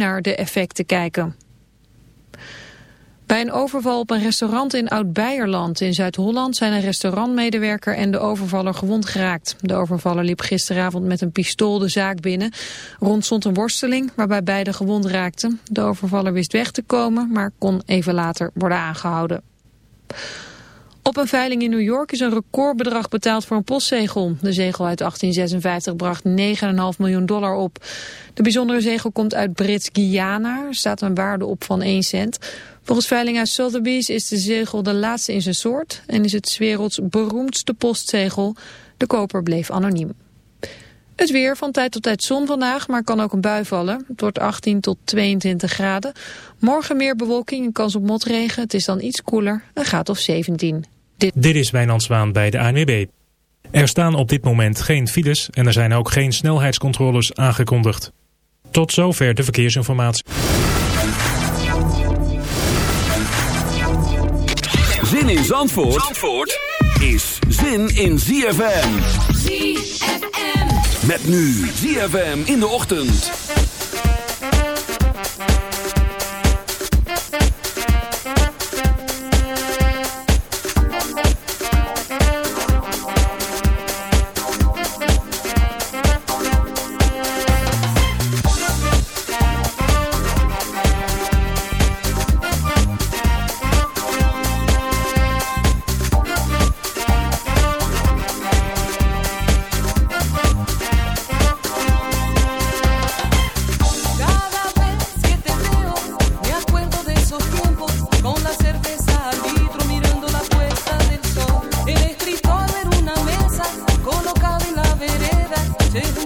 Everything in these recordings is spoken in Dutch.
naar de effecten kijken. Bij een overval op een restaurant in Oud-Beierland in Zuid-Holland zijn een restaurantmedewerker en de overvaller gewond geraakt. De overvaller liep gisteravond met een pistool de zaak binnen. Rond stond een worsteling waarbij beide gewond raakten. De overvaller wist weg te komen, maar kon even later worden aangehouden. Op een veiling in New York is een recordbedrag betaald voor een postzegel. De zegel uit 1856 bracht 9,5 miljoen dollar op. De bijzondere zegel komt uit Brits-Guyana. Er staat een waarde op van 1 cent. Volgens veilinghuis Sotheby's is de zegel de laatste in zijn soort... en is het werelds beroemdste postzegel. De koper bleef anoniem. Het weer van tijd tot tijd zon vandaag, maar kan ook een bui vallen. Het wordt 18 tot 22 graden. Morgen meer bewolking en kans op motregen. Het is dan iets koeler, een graad of 17. Dit, dit is Wijnand Zwaan bij de ANWB. Er staan op dit moment geen files en er zijn ook geen snelheidscontroles aangekondigd. Tot zover de verkeersinformatie. Zin in Zandvoort, Zandvoort is zin in ZFM. ZFM. Met nu ZFM in de ochtend. Say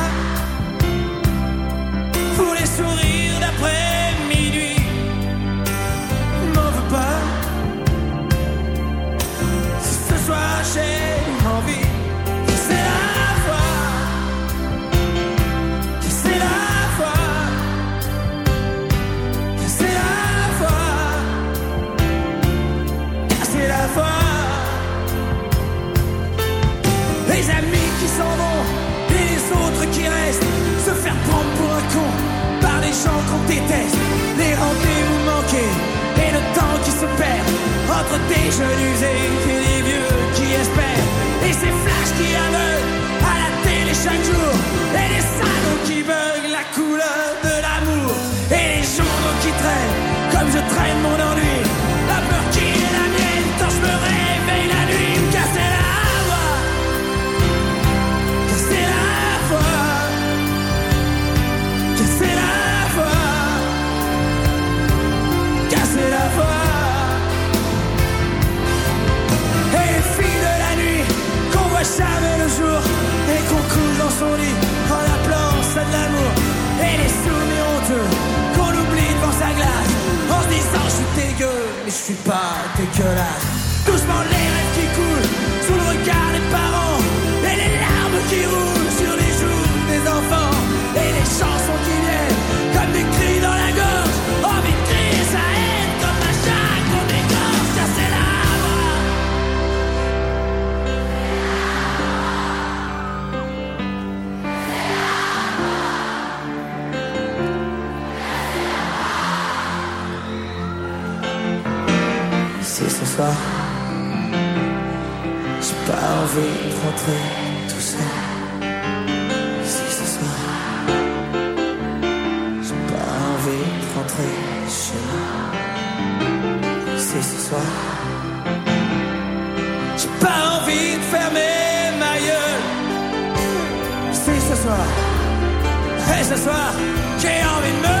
sourire d'après. laisser ce soir. J'ai pas envie de fermer ma gueule. C'est ce soir. Et ce soir, j'ai envie de me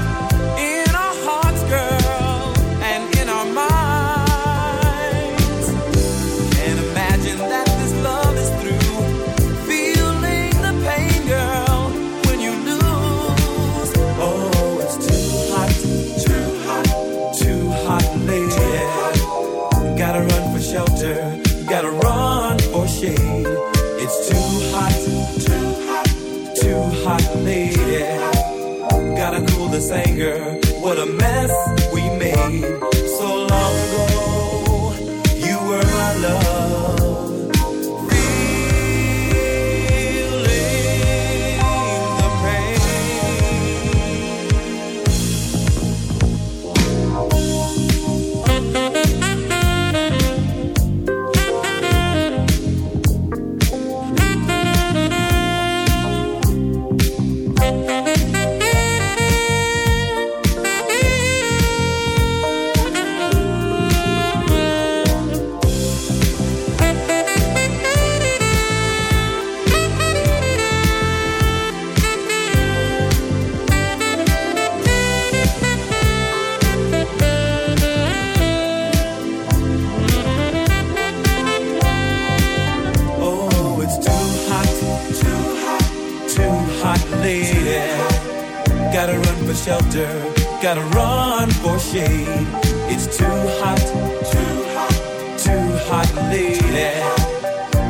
lady.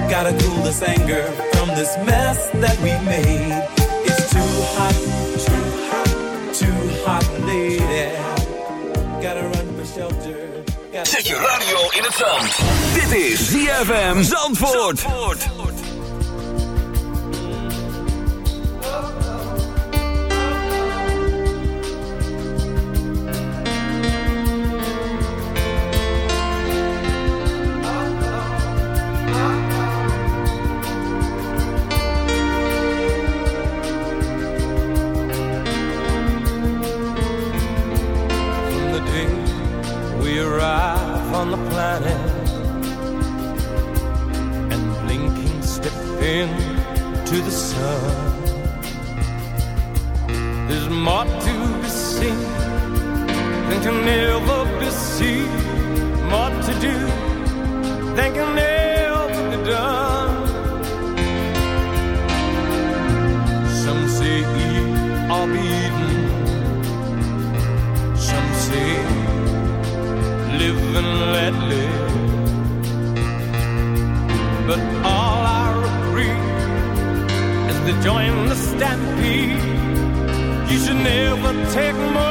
Gotta cool this anger from this mess that we made. It's too hot, too hot, too hot, lady. Gotta run for shelter. Gotta... Zet je radio in het zand. Dit is ZFM Zandvoort. Zandvoort. can never be seen. More to do than can never be done. Some say eat or be eaten. Some say live and let live. But all I agree is to join the stampede. You should never take more.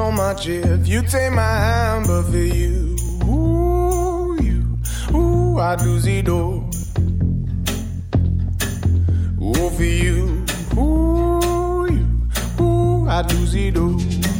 So much if you take my hand, but for you, ooh, you, ooh, I'd lose it all. Ooh, for you, ooh, you, ooh, I'd lose it all.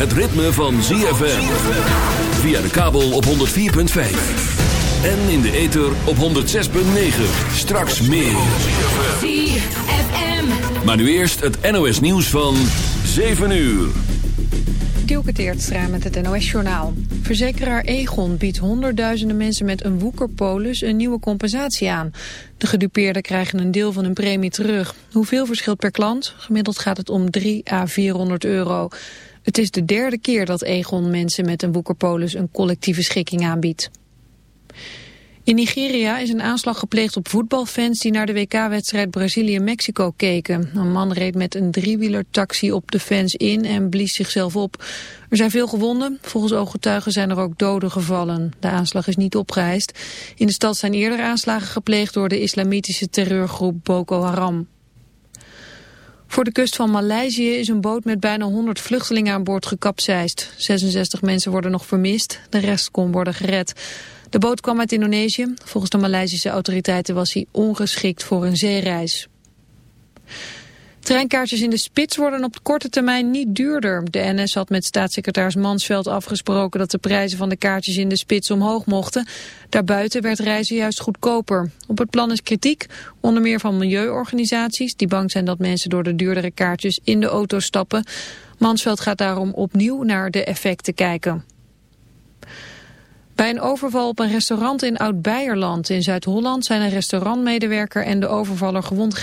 Het ritme van ZFM. Via de kabel op 104.5. En in de ether op 106.9. Straks meer. ZFM. Maar nu eerst het NOS nieuws van 7 uur. Dielke Teertstra met het NOS-journaal. Verzekeraar Egon biedt honderdduizenden mensen met een woekerpolis een nieuwe compensatie aan. De gedupeerden krijgen een deel van hun premie terug. Hoeveel verschilt per klant? Gemiddeld gaat het om 3 à 400 euro. Het is de derde keer dat Egon mensen met een woekerpolis een collectieve schikking aanbiedt. In Nigeria is een aanslag gepleegd op voetbalfans die naar de WK-wedstrijd Brazilië-Mexico keken. Een man reed met een driewielertaxi op de fans in en blies zichzelf op. Er zijn veel gewonden. Volgens ooggetuigen zijn er ook doden gevallen. De aanslag is niet opgeëist. In de stad zijn eerder aanslagen gepleegd door de islamitische terreurgroep Boko Haram. Voor de kust van Maleisië is een boot met bijna 100 vluchtelingen aan boord gekapseist. 66 mensen worden nog vermist, de rest kon worden gered. De boot kwam uit Indonesië. Volgens de Maleisische autoriteiten was hij ongeschikt voor een zeereis. Treinkaartjes in de spits worden op korte termijn niet duurder. De NS had met staatssecretaris Mansveld afgesproken dat de prijzen van de kaartjes in de spits omhoog mochten. Daarbuiten werd reizen juist goedkoper. Op het plan is kritiek, onder meer van milieuorganisaties... die bang zijn dat mensen door de duurdere kaartjes in de auto stappen. Mansveld gaat daarom opnieuw naar de effecten kijken. Bij een overval op een restaurant in Oud-Beierland in Zuid-Holland zijn een restaurantmedewerker en de overvaller gewond.